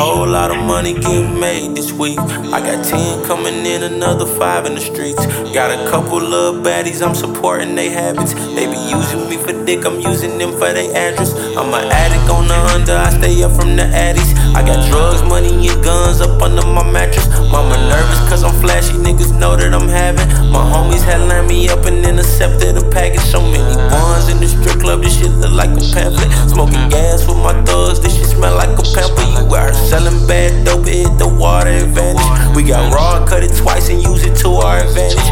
whole lot of money getting made this week. I got 10 coming in, another 5 in the streets. Got a couple little baddies, I'm supporting their habits. They be using me for dick, I'm using them for their address. I'm an addict on the under, I stay up from the addies. I got drugs, money, and guns up under my mattress. Mama nervous cause I'm flashy, know that I'm having. My homies had lined me up and intercepted the package. So many ones in the strip club, this shit look like a pamphlet. Smoking gas with my thugs, this shit smell like a pamper. You out selling bad dope, it hit the water advantage. We got raw, cut it twice and use it to our advantage.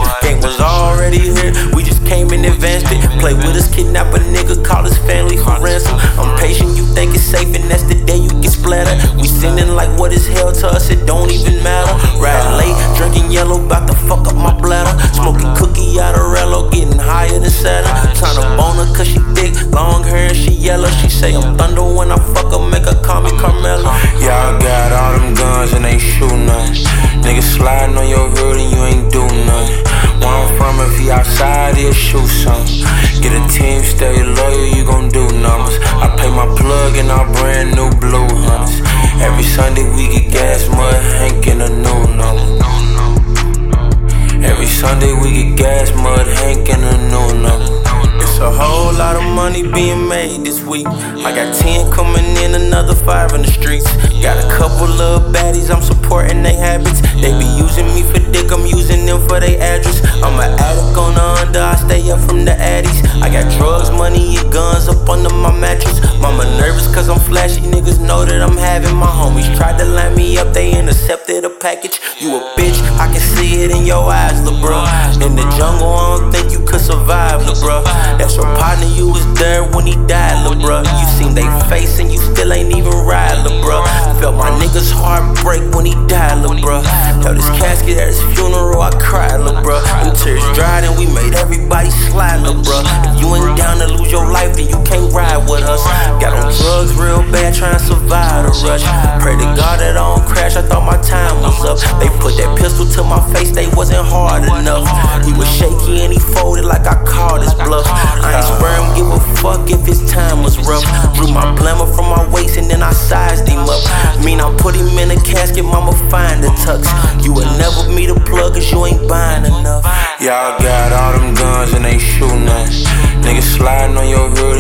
Play with us, kidnap a nigga, call his family for ransom. I'm patient, you think it's safe, and that's the day you get splattered. We sinning like what is hell to us, it don't even matter. Riding late, drinking yellow, bout to fuck up my bladder. Smoking cookie in our brand new blue hunters. Every Sunday we get gas, mud, Hank, and a new number. Every Sunday we get gas, mud, Hank, and a new number. It's a whole lot of money being made this week. I got 10 coming in, another 5 in the streets. Got a couple little baddies, I'm supporting their habits. They be using me for dick, I'm using them for their address. I'm an addict on the under, I stay up from the addies. I got drugs, money, and guns up under my mattress. Mama nervous cause I'm flashy, niggas know that I'm having. My homies tried to line me up, they intercepted a package. You a bitch, I can see it in your eyes, lil' bro. In the jungle, I don't think you could survive, lil' bro. That's your partner, you was there when he died, lil' bro. You seen they face and you still ain't even ride, lil' bro. Felt my nigga's heart break when he died, his casket at his funeral, I cried, lil' bro. Them tears dried and we made everybody slide, lil' bro. If you ain't down to lose your life, then you can't ride with us. Got on drugs real bad, trying to survive the rush. Pray to God that I don't crash, I thought my time was up. They put that pistol to my face, they wasn't hard enough. He casket, mama find the tux. You will never meet a plug cause you ain't buying enough. Y'all got all them guns and ain't shoot nothing. Niggas sliding on your hood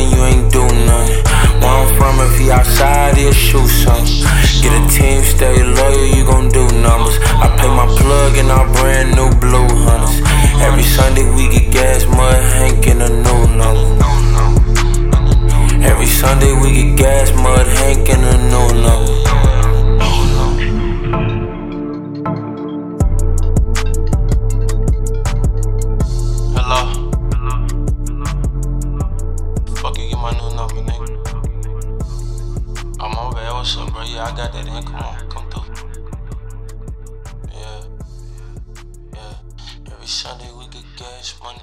what's up, bro. Yeah, I got that in. Come on, come through. Yeah. Yeah. Every Sunday we get gas money.